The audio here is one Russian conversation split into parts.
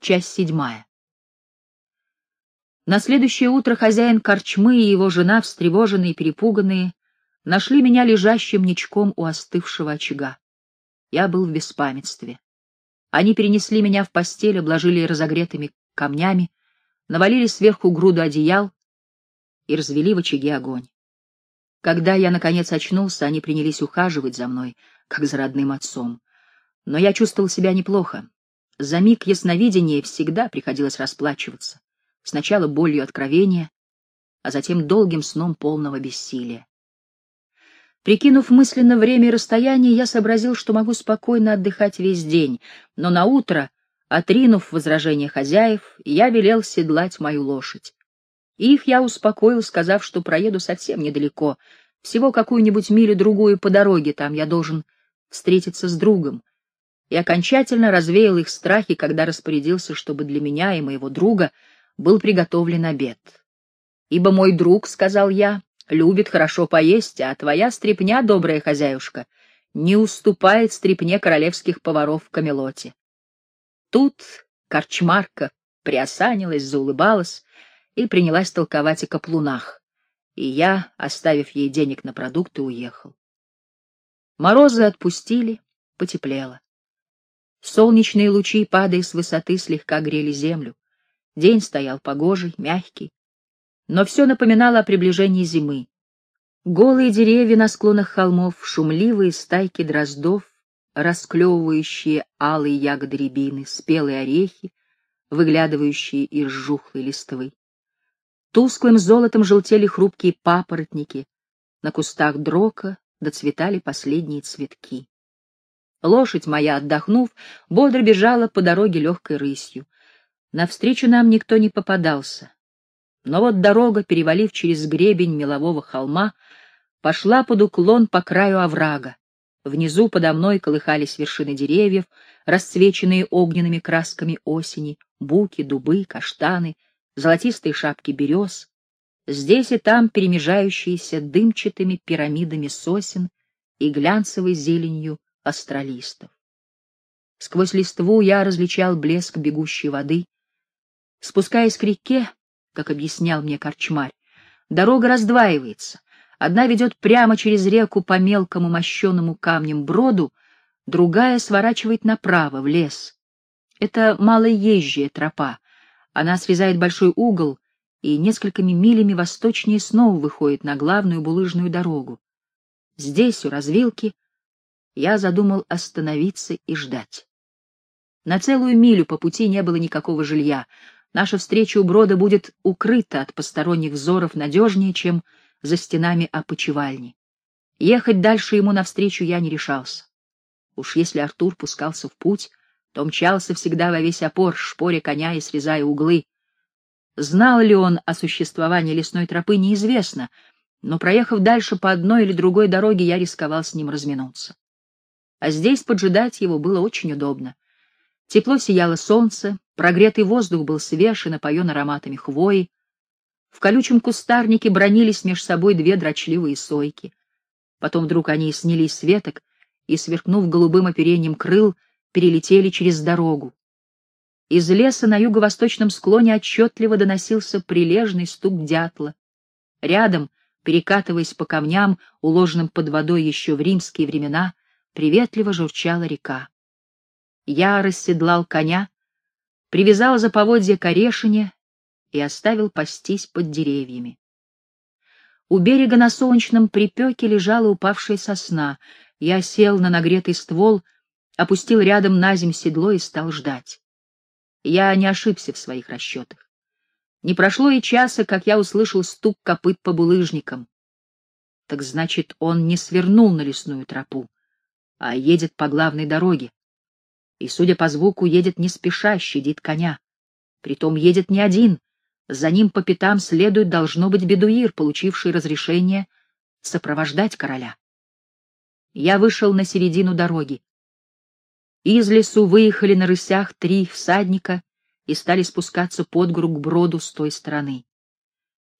Часть седьмая. На следующее утро хозяин корчмы и его жена, встревоженные и перепуганные, нашли меня лежащим ничком у остывшего очага. Я был в беспамятстве. Они перенесли меня в постель, обложили разогретыми камнями, навалили сверху груду одеял и развели в очаге огонь. Когда я, наконец, очнулся, они принялись ухаживать за мной, как за родным отцом. Но я чувствовал себя неплохо. За миг ясновидения всегда приходилось расплачиваться. Сначала болью откровения, а затем долгим сном полного бессилия. Прикинув мысленно время и расстояние, я сообразил, что могу спокойно отдыхать весь день, но на утро, отринув возражения хозяев, я велел седлать мою лошадь. Их я успокоил, сказав, что проеду совсем недалеко, всего какую-нибудь милю-другую по дороге, там я должен встретиться с другом, и окончательно развеял их страхи, когда распорядился, чтобы для меня и моего друга был приготовлен обед. «Ибо мой друг, — сказал я, — любит хорошо поесть, а твоя стрепня, добрая хозяюшка, не уступает стрепне королевских поваров в Камелоте». Тут корчмарка приосанилась, заулыбалась и принялась толковать о каплунах, и я, оставив ей денег на продукты, уехал. Морозы отпустили, потеплело. Солнечные лучи, падая с высоты, слегка грели землю. День стоял погожий, мягкий, но все напоминало о приближении зимы. Голые деревья на склонах холмов, шумливые стайки дроздов, расклевывающие алые ягоды рябины, спелые орехи, выглядывающие из жухлой листвы. Тусклым золотом желтели хрупкие папоротники, на кустах дрока доцветали последние цветки. Лошадь моя, отдохнув, бодро бежала по дороге легкой рысью. Навстречу нам никто не попадался. Но вот дорога, перевалив через гребень мелового холма, пошла под уклон по краю оврага. Внизу подо мной колыхались вершины деревьев, расцвеченные огненными красками осени, буки, дубы, каштаны, золотистые шапки берез, здесь и там перемежающиеся дымчатыми пирамидами сосен и глянцевой зеленью астралистов. Сквозь листву я различал блеск бегущей воды. Спускаясь к реке, как объяснял мне корчмарь, дорога раздваивается. Одна ведет прямо через реку по мелкому мощенному камнем броду, другая сворачивает направо, в лес. Это малоезжая тропа. Она срезает большой угол и несколькими милями восточнее снова выходит на главную булыжную дорогу. Здесь, у развилки, я задумал остановиться и ждать. На целую милю по пути не было никакого жилья. Наша встреча у брода будет укрыта от посторонних взоров надежнее, чем за стенами опочивальни. Ехать дальше ему навстречу я не решался. Уж если Артур пускался в путь, то мчался всегда во весь опор, шпоря коня и срезая углы. Знал ли он о существовании лесной тропы, неизвестно, но, проехав дальше по одной или другой дороге, я рисковал с ним разминуться а здесь поджидать его было очень удобно. Тепло сияло солнце, прогретый воздух был свеж и напоен ароматами хвои. В колючем кустарнике бронились меж собой две дрочливые сойки. Потом вдруг они снялись с веток и, сверкнув голубым оперением крыл, перелетели через дорогу. Из леса на юго-восточном склоне отчетливо доносился прилежный стук дятла. Рядом, перекатываясь по камням, уложенным под водой еще в римские времена, приветливо журчала река. Я расседлал коня, привязал за поводья к орешине и оставил пастись под деревьями. У берега на солнечном припеке лежала упавшая сосна. Я сел на нагретый ствол, опустил рядом на земь седло и стал ждать. Я не ошибся в своих расчетах. Не прошло и часа, как я услышал стук копыт по булыжникам. Так значит, он не свернул на лесную тропу а едет по главной дороге. И, судя по звуку, едет не спеша, щадит коня. Притом едет не один, за ним по пятам следует, должно быть, бедуир, получивший разрешение сопровождать короля. Я вышел на середину дороги. Из лесу выехали на рысях три всадника и стали спускаться под гору к броду с той стороны.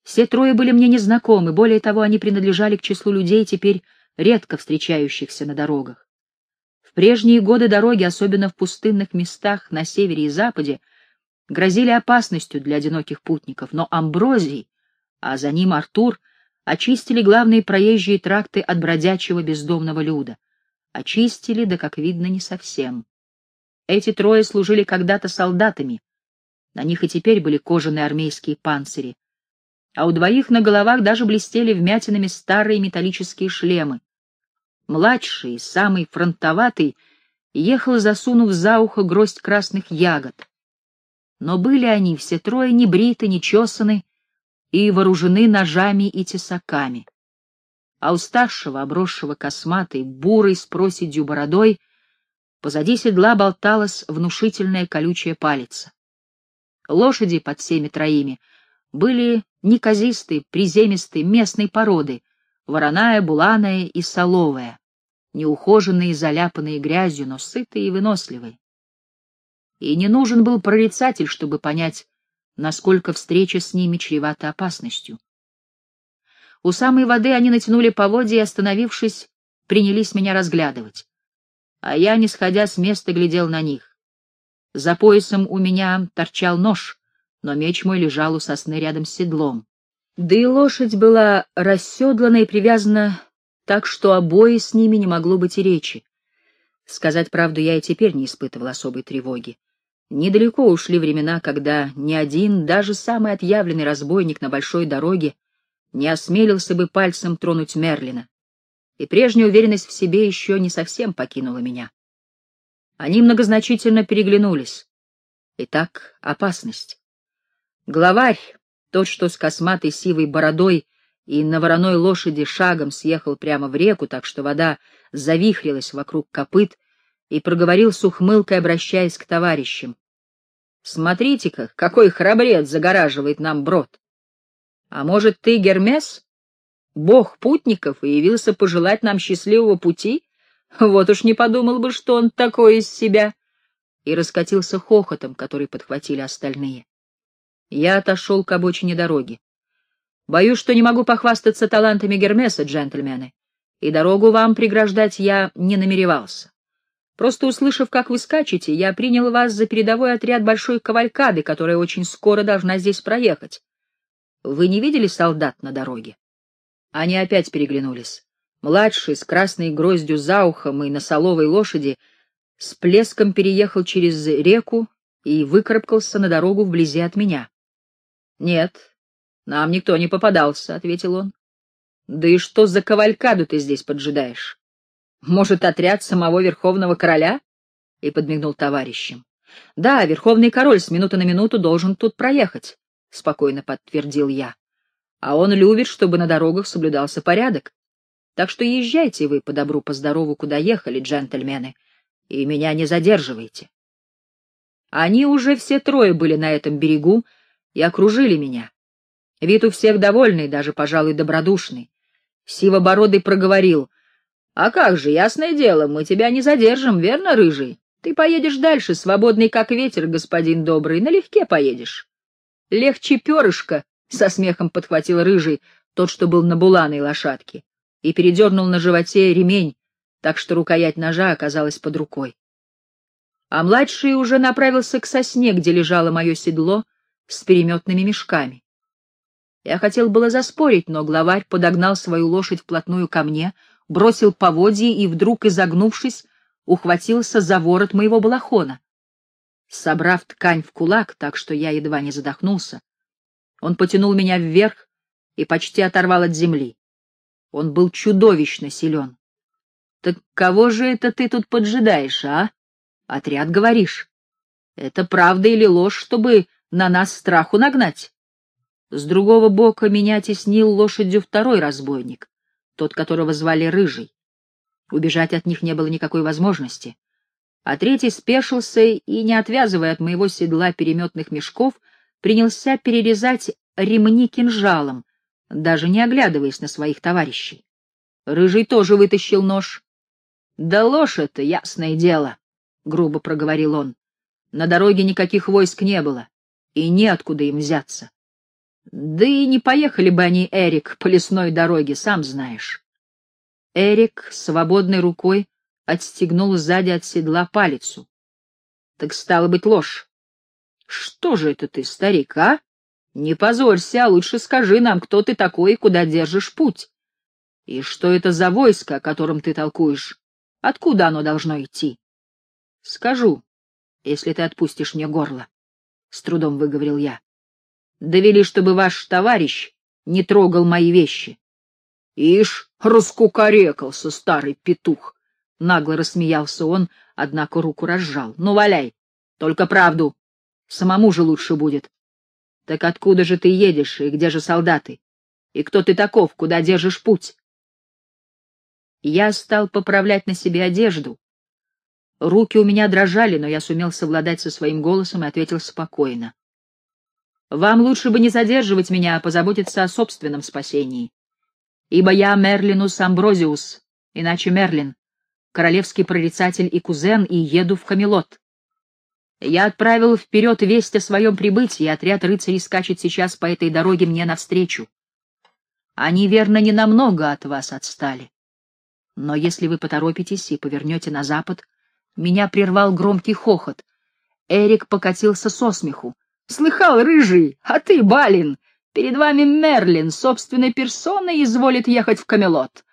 Все трое были мне незнакомы, более того, они принадлежали к числу людей, теперь редко встречающихся на дорогах. Прежние годы дороги, особенно в пустынных местах на севере и западе, грозили опасностью для одиноких путников, но Амброзий, а за ним Артур, очистили главные проезжие тракты от бродячего бездомного люда. Очистили, да, как видно, не совсем. Эти трое служили когда-то солдатами. На них и теперь были кожаные армейские панцири. А у двоих на головах даже блестели вмятинами старые металлические шлемы. Младший, самый фронтоватый, ехал, засунув за ухо гроздь красных ягод. Но были они все трое не бриты, не чесаны и вооружены ножами и тесаками. А у старшего, обросшего косматой, бурой с проседью бородой, Позади седла болталась внушительная колючая палица. Лошади под всеми троими были неказистые, приземистые, местной породы, вороная, буланая и соловая, неухоженные, заляпанные грязью, но сытые и выносливые. И не нужен был прорицатель, чтобы понять, насколько встреча с ними чревата опасностью. У самой воды они натянули поводья и, остановившись, принялись меня разглядывать а я, не сходя с места, глядел на них. За поясом у меня торчал нож, но меч мой лежал у сосны рядом с седлом. Да и лошадь была расседлана и привязана так, что обои с ними не могло быть и речи. Сказать правду, я и теперь не испытывал особой тревоги. Недалеко ушли времена, когда ни один, даже самый отъявленный разбойник на большой дороге не осмелился бы пальцем тронуть Мерлина и прежняя уверенность в себе еще не совсем покинула меня. Они многозначительно переглянулись. Итак, опасность. Главарь, тот, что с косматой сивой бородой и на вороной лошади шагом съехал прямо в реку, так что вода завихрилась вокруг копыт, и проговорил с ухмылкой, обращаясь к товарищам. — Смотрите-ка, какой храбрец загораживает нам брод! А может, ты, Гермес? бог путников и явился пожелать нам счастливого пути, вот уж не подумал бы, что он такой из себя. И раскатился хохотом, который подхватили остальные. Я отошел к обочине дороги. Боюсь, что не могу похвастаться талантами Гермеса, джентльмены, и дорогу вам преграждать я не намеревался. Просто услышав, как вы скачете, я принял вас за передовой отряд большой кавалькады, которая очень скоро должна здесь проехать. Вы не видели солдат на дороге? Они опять переглянулись. Младший, с красной гроздью за ухом и на соловой лошади, с плеском переехал через реку и выкарабкался на дорогу вблизи от меня. — Нет, нам никто не попадался, — ответил он. — Да и что за кавалькаду ты здесь поджидаешь? Может, отряд самого верховного короля? И подмигнул товарищем. — Да, верховный король с минуты на минуту должен тут проехать, — спокойно подтвердил я а он любит, чтобы на дорогах соблюдался порядок. Так что езжайте вы по добру, по здорову, куда ехали, джентльмены, и меня не задерживайте. Они уже все трое были на этом берегу и окружили меня. Вид у всех довольный, даже, пожалуй, добродушный. Сивобородый проговорил. — А как же, ясное дело, мы тебя не задержим, верно, рыжий? Ты поедешь дальше, свободный как ветер, господин добрый, налегке поедешь. Легче перышка, — со смехом подхватил рыжий, тот, что был на буланой лошадке, и передернул на животе ремень, так что рукоять ножа оказалась под рукой. А младший уже направился к сосне, где лежало мое седло с переметными мешками. Я хотел было заспорить, но главарь подогнал свою лошадь вплотную ко мне, бросил поводье и, вдруг изогнувшись, ухватился за ворот моего балахона. Собрав ткань в кулак, так что я едва не задохнулся, он потянул меня вверх и почти оторвал от земли. Он был чудовищно силен. — Так кого же это ты тут поджидаешь, а? Отряд, говоришь. Это правда или ложь, чтобы на нас страху нагнать? С другого бока меня теснил лошадью второй разбойник, тот, которого звали Рыжий. Убежать от них не было никакой возможности. А третий спешился и, не отвязывая от моего седла переметных мешков, принялся перерезать ремни кинжалом, даже не оглядываясь на своих товарищей. Рыжий тоже вытащил нож. — Да ложь это, ясное дело, — грубо проговорил он. На дороге никаких войск не было, и неоткуда им взяться. Да и не поехали бы они, Эрик, по лесной дороге, сам знаешь. Эрик свободной рукой отстегнул сзади от седла палицу. Так стало быть ложь. Что же это ты, старик, а? Не позорься, а лучше скажи нам, кто ты такой и куда держишь путь. И что это за войско, о котором ты толкуешь? Откуда оно должно идти? Скажу, если ты отпустишь мне горло, — с трудом выговорил я. Довели, чтобы ваш товарищ не трогал мои вещи. Ишь, раскукарекался старый петух. Нагло рассмеялся он, однако руку разжал. Ну, валяй, только правду. Самому же лучше будет. Так откуда же ты едешь, и где же солдаты? И кто ты таков, куда держишь путь? Я стал поправлять на себе одежду. Руки у меня дрожали, но я сумел совладать со своим голосом и ответил спокойно. Вам лучше бы не задерживать меня, а позаботиться о собственном спасении. Ибо я Мерлинус Амброзиус, иначе Мерлин, королевский прорицатель и кузен, и еду в Камелот. Я отправил вперед весть о своем прибытии, и отряд рыцарей скачет сейчас по этой дороге мне навстречу. Они, верно, не намного от вас отстали. Но если вы поторопитесь и повернете на запад, меня прервал громкий хохот. Эрик покатился со смеху. «Слыхал, рыжий, а ты, Балин, перед вами Мерлин собственной персоной изволит ехать в Камелот».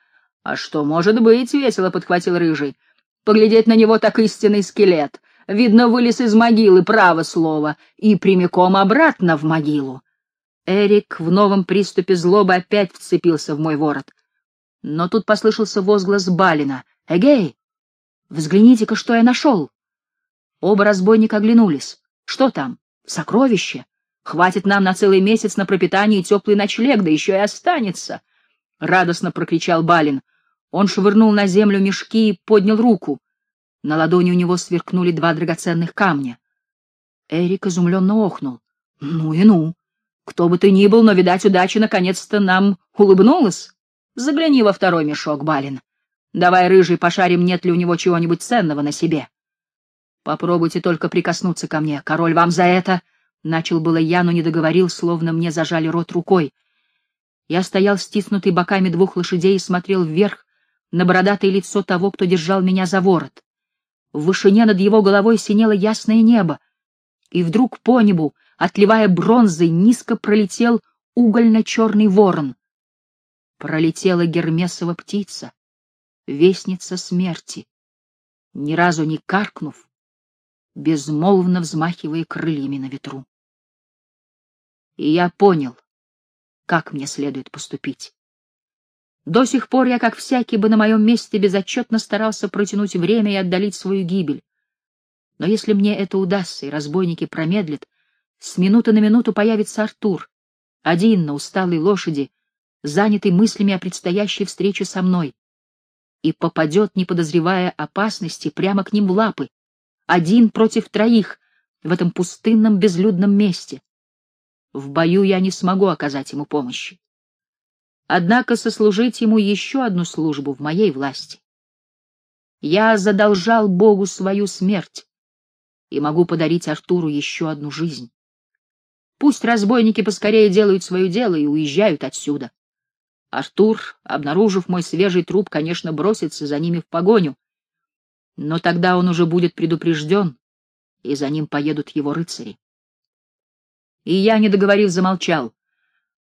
«А что может быть?» — весело подхватил рыжий. «Поглядеть на него так истинный скелет. Видно, вылез из могилы, право слово, и прямиком обратно в могилу». Эрик в новом приступе злобы опять вцепился в мой ворот. Но тут послышался возглас Балина. «Эгей! Взгляните-ка, что я нашел!» Оба разбойника оглянулись. «Что там? Сокровище? Хватит нам на целый месяц на пропитание и теплый ночлег, да еще и останется!» Радостно прокричал Балин. Он швырнул на землю мешки и поднял руку. На ладони у него сверкнули два драгоценных камня. Эрик изумленно охнул. «Ну и ну! Кто бы ты ни был, но, видать, удача наконец-то нам улыбнулась!» Загляни во второй мешок, Балин. Давай, рыжий, пошарим, нет ли у него чего-нибудь ценного на себе. Попробуйте только прикоснуться ко мне. Король вам за это... Начал было я, но не договорил, словно мне зажали рот рукой. Я стоял стиснутый боками двух лошадей и смотрел вверх на бородатое лицо того, кто держал меня за ворот. В вышине над его головой синело ясное небо, и вдруг по небу, отливая бронзой, низко пролетел угольно-черный ворон пролетела Гермесова птица, вестница смерти, ни разу не каркнув, безмолвно взмахивая крыльями на ветру. И я понял, как мне следует поступить. До сих пор я, как всякий бы на моем месте, безотчетно старался протянуть время и отдалить свою гибель. Но если мне это удастся, и разбойники промедлят, с минуты на минуту появится Артур, один на усталой лошади, занятый мыслями о предстоящей встрече со мной, и попадет, не подозревая опасности, прямо к ним в лапы, один против троих в этом пустынном безлюдном месте. В бою я не смогу оказать ему помощи. Однако сослужить ему еще одну службу в моей власти. Я задолжал Богу свою смерть и могу подарить Артуру еще одну жизнь. Пусть разбойники поскорее делают свое дело и уезжают отсюда. Артур, обнаружив мой свежий труп, конечно, бросится за ними в погоню, но тогда он уже будет предупрежден, и за ним поедут его рыцари. И я, не договорив, замолчал.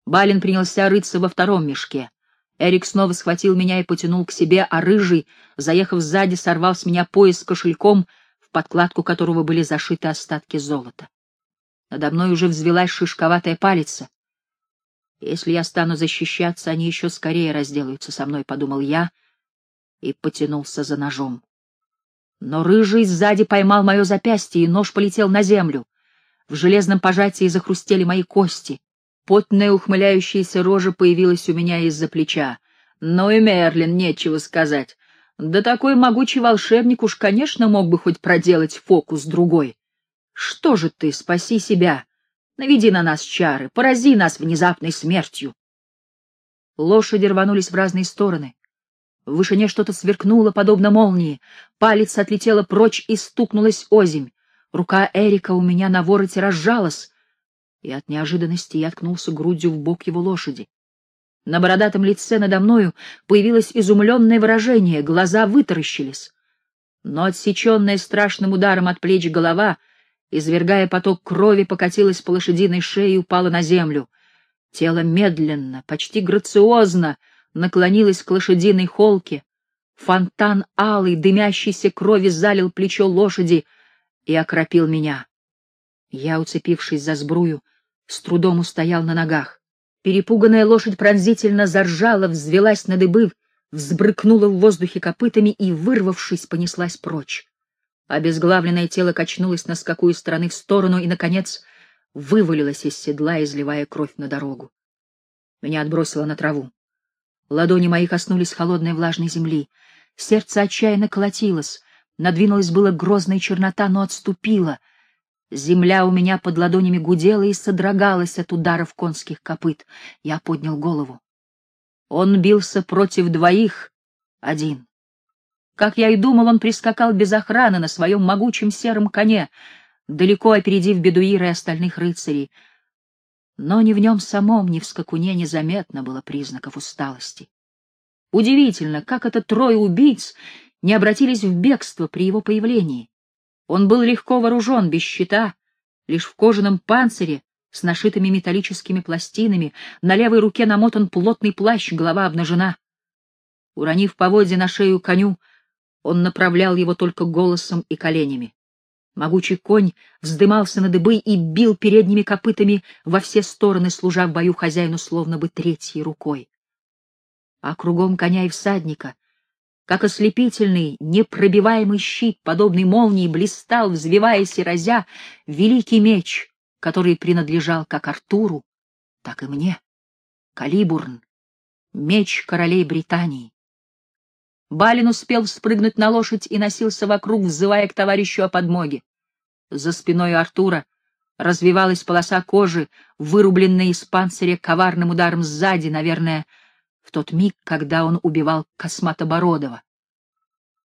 Балин принялся рыться во втором мешке. Эрик снова схватил меня и потянул к себе, а рыжий, заехав сзади, сорвал с меня пояс с кошельком, в подкладку которого были зашиты остатки золота. Надо мной уже взвелась шишковатая палица. Если я стану защищаться, они еще скорее разделаются со мной, — подумал я и потянулся за ножом. Но рыжий сзади поймал мое запястье, и нож полетел на землю. В железном пожатии захрустели мои кости. Потная ухмыляющаяся рожа появилась у меня из-за плеча. Ну и Мерлин, нечего сказать. Да такой могучий волшебник уж, конечно, мог бы хоть проделать фокус другой. Что же ты, спаси себя! Наведи на нас чары, порази нас внезапной смертью. Лошади рванулись в разные стороны. В вышине что-то сверкнуло, подобно молнии. Палец отлетела прочь и стукнулась озимь. Рука Эрика у меня на вороте разжалась, и от неожиданности я ткнулся грудью в бок его лошади. На бородатом лице надо мною появилось изумленное выражение, глаза вытаращились. Но отсеченная страшным ударом от плеч голова извергая поток крови, покатилась по лошадиной шее и упала на землю. Тело медленно, почти грациозно наклонилось к лошадиной холке. Фонтан алый, дымящейся крови залил плечо лошади и окропил меня. Я, уцепившись за сбрую, с трудом устоял на ногах. Перепуганная лошадь пронзительно заржала, взвелась на дыбы, взбрыкнула в воздухе копытами и, вырвавшись, понеслась прочь. Обезглавленное тело качнулось на скаку из стороны в сторону и, наконец, вывалилось из седла, изливая кровь на дорогу. Меня отбросило на траву. Ладони мои коснулись холодной влажной земли. Сердце отчаянно колотилось. Надвинулась была грозная чернота, но отступила. Земля у меня под ладонями гудела и содрогалась от ударов конских копыт. Я поднял голову. Он бился против двоих, один. Как я и думал, он прискакал без охраны на своем могучем сером коне, далеко опередив бедуира и остальных рыцарей. Но ни в нем самом, ни в скакуне незаметно было признаков усталости. Удивительно, как это трое убийц не обратились в бегство при его появлении. Он был легко вооружен, без щита, лишь в кожаном панцире, с нашитыми металлическими пластинами, на левой руке намотан плотный плащ, голова обнажена. Уронив поводья на шею коню, он направлял его только голосом и коленями. Могучий конь вздымался на дыбы и бил передними копытами во все стороны, служа в бою хозяину словно бы третьей рукой. А кругом коня и всадника, как ослепительный, непробиваемый щит, подобный молнии, блистал, взвиваясь и разя, великий меч, который принадлежал как Артуру, так и мне, Калибурн, меч королей Британии. Балин успел спрыгнуть на лошадь и носился вокруг, взывая к товарищу о подмоге. За спиной Артура развивалась полоса кожи, вырубленная из панциря коварным ударом сзади, наверное, в тот миг, когда он убивал Косматобородова.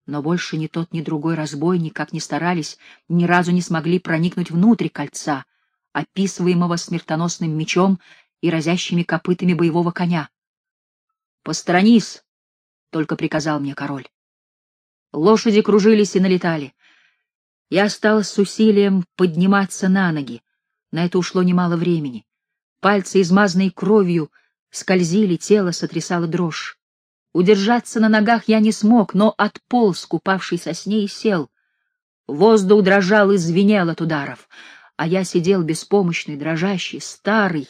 Но больше ни тот, ни другой разбойник, как ни старались, ни разу не смогли проникнуть внутрь кольца, описываемого смертоносным мечом и разящими копытами боевого коня. «Посторонись!» Только приказал мне король. Лошади кружились и налетали. Я стал с усилием подниматься на ноги. На это ушло немало времени. Пальцы, измазанные кровью, скользили, тело сотрясало дрожь. Удержаться на ногах я не смог, но отполз, купавший со сней, и сел. Воздух дрожал и звенел от ударов, а я сидел беспомощный, дрожащий, старый,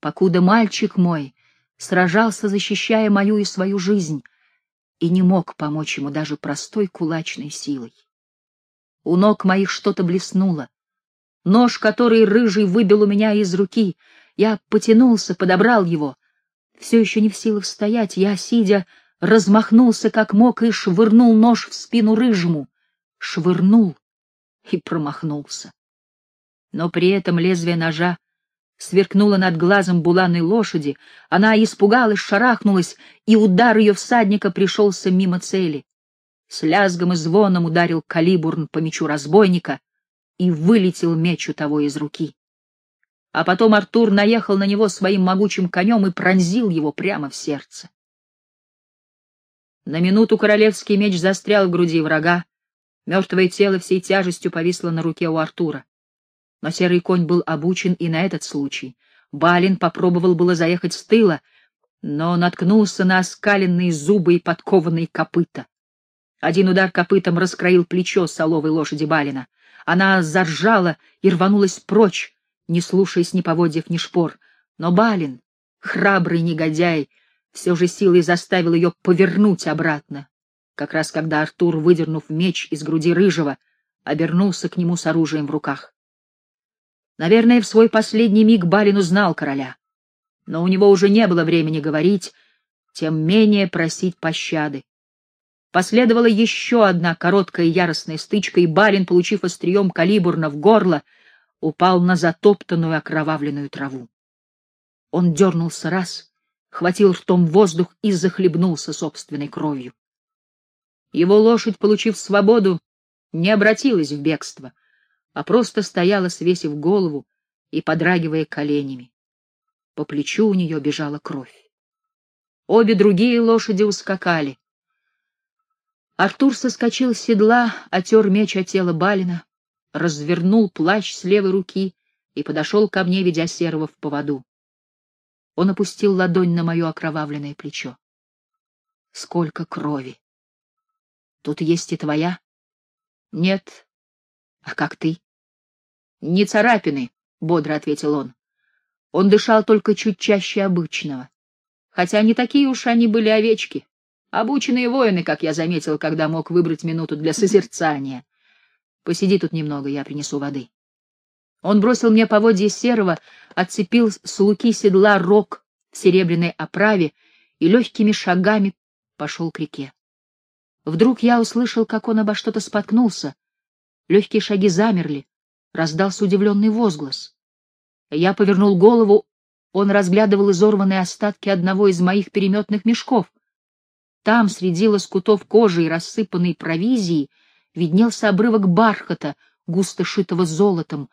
покуда мальчик мой сражался, защищая мою и свою жизнь, и не мог помочь ему даже простой кулачной силой. У ног моих что-то блеснуло. Нож, который рыжий выбил у меня из руки, я потянулся, подобрал его. Все еще не в силах стоять, я, сидя, размахнулся как мог и швырнул нож в спину рыжему. Швырнул и промахнулся. Но при этом лезвие ножа сверкнула над глазом буланой лошади, она испугалась, шарахнулась, и удар ее всадника пришелся мимо цели. С лязгом и звоном ударил калибурн по мечу разбойника, и вылетел меч у того из руки. А потом Артур наехал на него своим могучим конем и пронзил его прямо в сердце. На минуту королевский меч застрял в груди врага, мертвое тело всей тяжестью повисло на руке у Артура. Но серый конь был обучен и на этот случай. Балин попробовал было заехать с тыла, но наткнулся на оскаленные зубы и подкованные копыта. Один удар копытом раскроил плечо соловой лошади Балина. Она заржала и рванулась прочь, не слушаясь ни поводьев, ни шпор. Но Балин, храбрый негодяй, все же силой заставил ее повернуть обратно, как раз когда Артур, выдернув меч из груди рыжего, обернулся к нему с оружием в руках. Наверное, в свой последний миг Балин узнал короля. Но у него уже не было времени говорить, тем менее просить пощады. Последовала еще одна короткая яростная стычка, и Балин, получив острием калибурна в горло, упал на затоптанную окровавленную траву. Он дернулся раз, хватил ртом воздух и захлебнулся собственной кровью. Его лошадь, получив свободу, не обратилась в бегство, а просто стояла, свесив голову и подрагивая коленями. По плечу у нее бежала кровь. Обе другие лошади ускакали. Артур соскочил с седла, отер меч от тела Балина, развернул плащ с левой руки и подошел ко мне, ведя серого в поводу. Он опустил ладонь на мое окровавленное плечо. Сколько крови! Тут есть и твоя? Нет. А как ты? Не царапины, — бодро ответил он. Он дышал только чуть чаще обычного. Хотя не такие уж они были овечки. Обученные воины, как я заметил, когда мог выбрать минуту для созерцания. Посиди тут немного, я принесу воды. Он бросил мне поводья серого, отцепил с луки седла рог в серебряной оправе и легкими шагами пошел к реке. Вдруг я услышал, как он обо что-то споткнулся. Легкие шаги замерли, раздался удивленный возглас. Я повернул голову, он разглядывал изорванные остатки одного из моих переметных мешков. Там, среди лоскутов кожи и рассыпанной провизии, виднелся обрывок бархата, густо шитого золотом,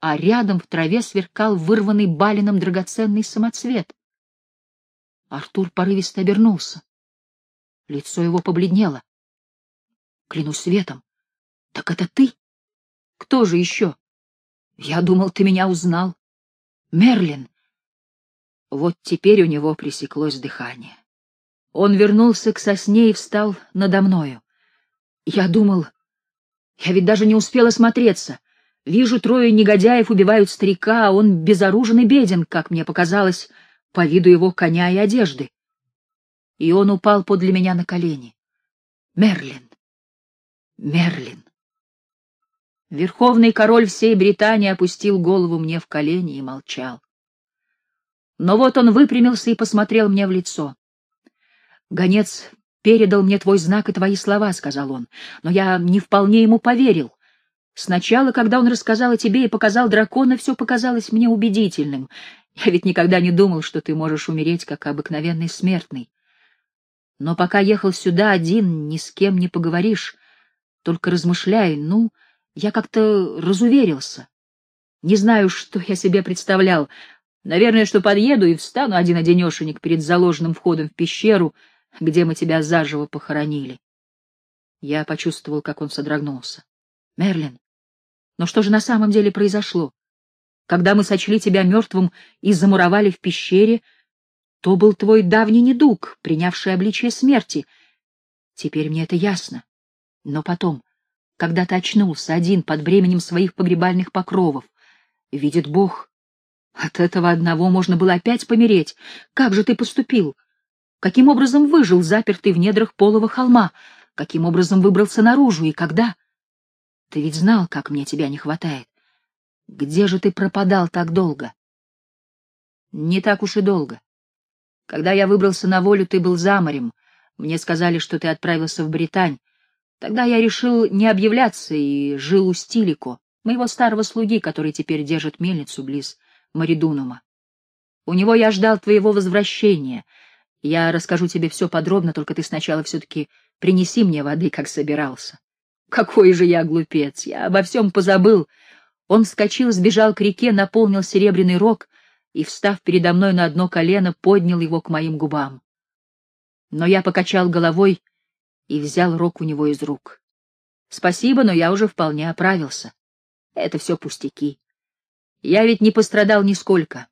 а рядом в траве сверкал вырванный балином драгоценный самоцвет. Артур порывисто обернулся. Лицо его побледнело. Клянусь светом. Так это ты? Кто же еще? Я думал, ты меня узнал. Мерлин. Вот теперь у него пресеклось дыхание. Он вернулся к сосне и встал надо мною. Я думал... Я ведь даже не успел осмотреться. Вижу, трое негодяев убивают старика, а он безоружен и беден, как мне показалось, по виду его коня и одежды. И он упал подле меня на колени. Мерлин. Мерлин. Верховный король всей Британии опустил голову мне в колени и молчал. Но вот он выпрямился и посмотрел мне в лицо. Гонец передал мне твой знак и твои слова, — сказал он, — но я не вполне ему поверил. Сначала, когда он рассказал о тебе и показал дракона, все показалось мне убедительным. Я ведь никогда не думал, что ты можешь умереть, как обыкновенный смертный. Но пока ехал сюда один, ни с кем не поговоришь, только размышляй, ну, я как-то разуверился. Не знаю, что я себе представлял. Наверное, что подъеду и встану один-одинешенек перед заложенным входом в пещеру — где мы тебя заживо похоронили. Я почувствовал, как он содрогнулся. Мерлин, но что же на самом деле произошло? Когда мы сочли тебя мертвым и замуровали в пещере, то был твой давний недуг, принявший обличие смерти. Теперь мне это ясно. Но потом, когда ты очнулся один под бременем своих погребальных покровов, видит Бог, от этого одного можно было опять помереть. Как же ты поступил? Каким образом выжил, запертый в недрах полого холма? Каким образом выбрался наружу и когда? Ты ведь знал, как мне тебя не хватает. Где же ты пропадал так долго? Не так уж и долго. Когда я выбрался на волю, ты был за морем. Мне сказали, что ты отправился в Британь. Тогда я решил не объявляться и жил у Стилико, моего старого слуги, который теперь держит мельницу близ Маридунума. У него я ждал твоего возвращения — я расскажу тебе все подробно, только ты сначала все-таки принеси мне воды, как собирался. Какой же я глупец! Я обо всем позабыл. Он вскочил, сбежал к реке, наполнил серебряный рог и, встав передо мной на одно колено, поднял его к моим губам. Но я покачал головой и взял рог у него из рук. Спасибо, но я уже вполне оправился. Это все пустяки. Я ведь не пострадал нисколько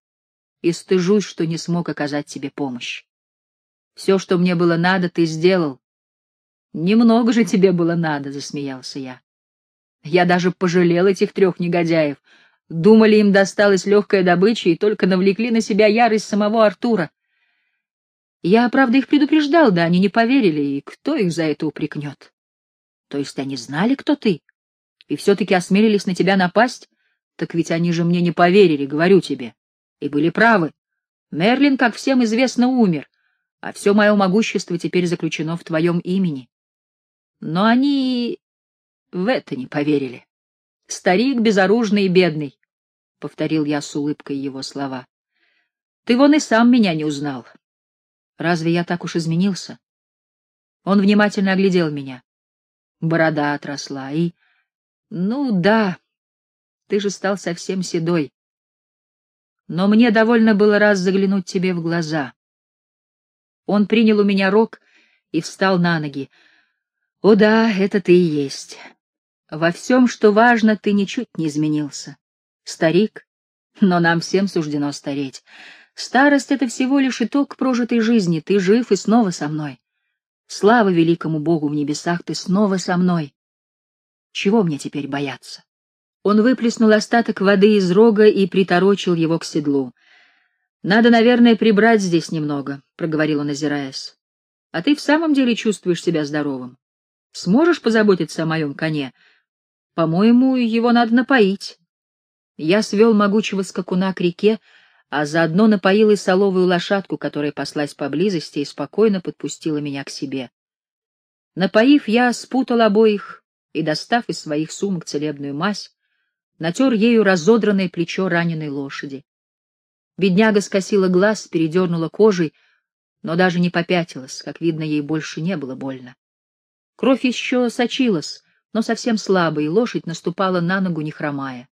и стыжусь, что не смог оказать тебе помощь. Все, что мне было надо, ты сделал. Немного же тебе было надо, — засмеялся я. Я даже пожалел этих трех негодяев. Думали, им досталась легкая добыча и только навлекли на себя ярость самого Артура. Я, правда, их предупреждал, да они не поверили, и кто их за это упрекнет? То есть они знали, кто ты, и все-таки осмелились на тебя напасть? Так ведь они же мне не поверили, говорю тебе. И были правы. Мерлин, как всем известно, умер, а все мое могущество теперь заключено в твоем имени. Но они в это не поверили. Старик безоружный и бедный, — повторил я с улыбкой его слова. Ты вон и сам меня не узнал. Разве я так уж изменился? Он внимательно оглядел меня. Борода отросла и... Ну да, ты же стал совсем седой. Но мне довольно было раз заглянуть тебе в глаза. Он принял у меня рог и встал на ноги. О да, это ты и есть. Во всем, что важно, ты ничуть не изменился. Старик, но нам всем суждено стареть. Старость — это всего лишь итог прожитой жизни. Ты жив и снова со мной. Слава великому Богу в небесах, ты снова со мной. Чего мне теперь бояться? Он выплеснул остаток воды из рога и приторочил его к седлу. «Надо, наверное, прибрать здесь немного», — проговорил он, озираясь. «А ты в самом деле чувствуешь себя здоровым? Сможешь позаботиться о моем коне? По-моему, его надо напоить». Я свел могучего скакуна к реке, а заодно напоил и соловую лошадку, которая паслась поблизости и спокойно подпустила меня к себе. Напоив, я спутал обоих и, достав из своих сумок целебную мазь, натер ею разодранное плечо раненой лошади. Бедняга скосила глаз, передернула кожей, но даже не попятилась, как видно, ей больше не было больно. Кровь еще сочилась, но совсем слабо, и лошадь наступала на ногу, не хромая.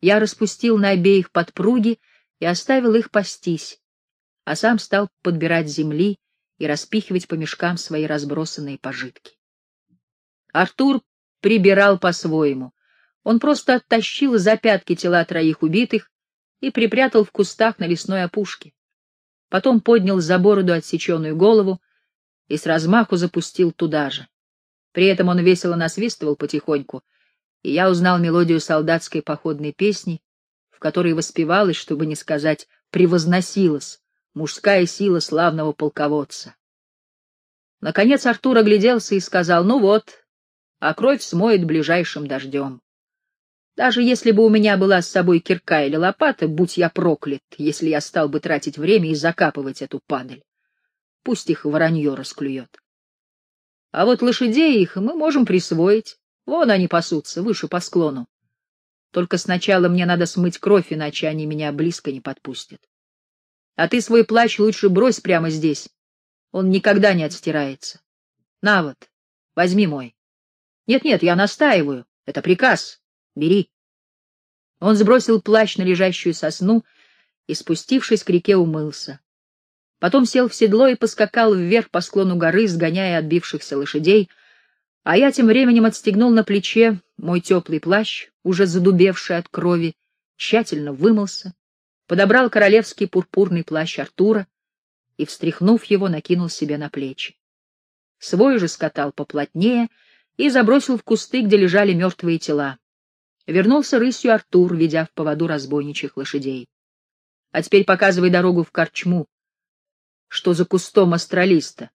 Я распустил на обеих подпруги и оставил их пастись, а сам стал подбирать земли и распихивать по мешкам свои разбросанные пожитки. Артур прибирал по-своему. Он просто оттащил за пятки тела троих убитых и припрятал в кустах на лесной опушке. Потом поднял за бороду отсеченную голову и с размаху запустил туда же. При этом он весело насвистывал потихоньку, и я узнал мелодию солдатской походной песни, в которой воспевалась, чтобы не сказать превозносилась, мужская сила славного полководца. Наконец Артур огляделся и сказал, ну вот, а кровь смоет ближайшим дождем. Даже если бы у меня была с собой кирка или лопата, будь я проклят, если я стал бы тратить время и закапывать эту падаль. Пусть их воронье расклюет. А вот лошадей их мы можем присвоить. Вон они пасутся, выше по склону. Только сначала мне надо смыть кровь, иначе они меня близко не подпустят. А ты свой плащ лучше брось прямо здесь. Он никогда не отстирается. На вот, возьми мой. Нет-нет, я настаиваю. Это приказ. Бери. Он сбросил плащ на лежащую сосну и, спустившись к реке, умылся. Потом сел в седло и поскакал вверх по склону горы, сгоняя отбившихся лошадей, а я тем временем отстегнул на плече мой теплый плащ, уже задубевший от крови, тщательно вымылся, подобрал королевский пурпурный плащ Артура и, встряхнув его, накинул себе на плечи. Свой же скатал поплотнее и забросил в кусты, где лежали мертвые тела. Вернулся рысью Артур, ведя в поводу разбойничьих лошадей. — А теперь показывай дорогу в корчму. Что за кустом астралиста?